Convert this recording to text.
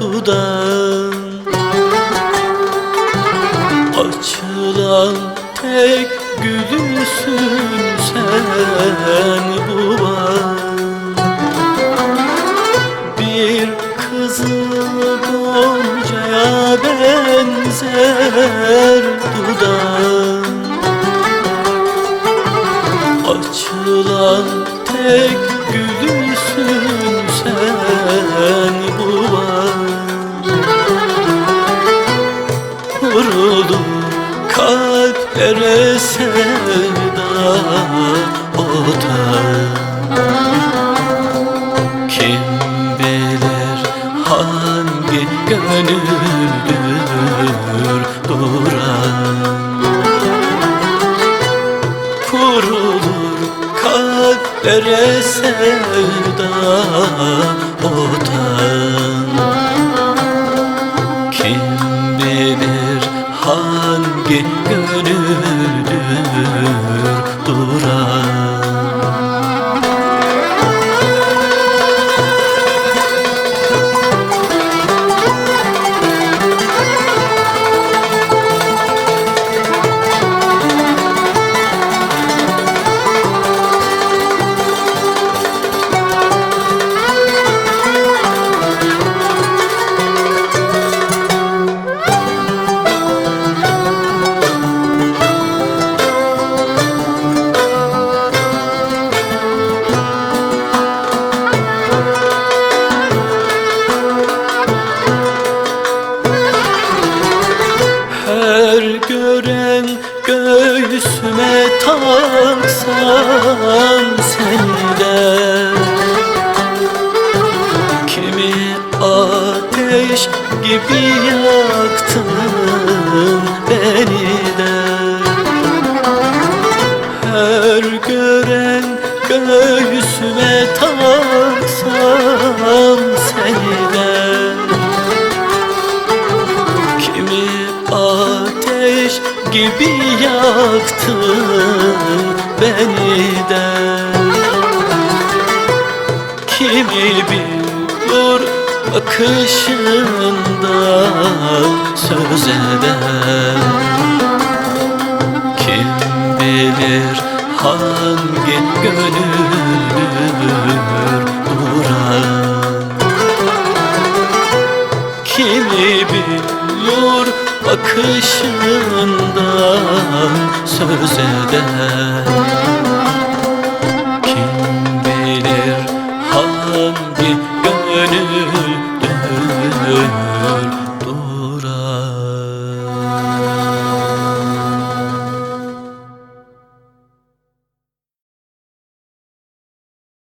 dudağın. Açılan tek gülüsün sen bu Bir kızıl goncaya benzer dudağın. Açılan tek kalplere sevda otar. Kim bilir hangi gönüldür duran? Kurulur kalplere sevda otan gören göğsüme taksam senden Kimi ateş gibi yaktın gibi yaktın beni de. Kimi bilir bakışından söz eder Kim bilir hangi gönüldür duran Kimi bilir bakışından söz eder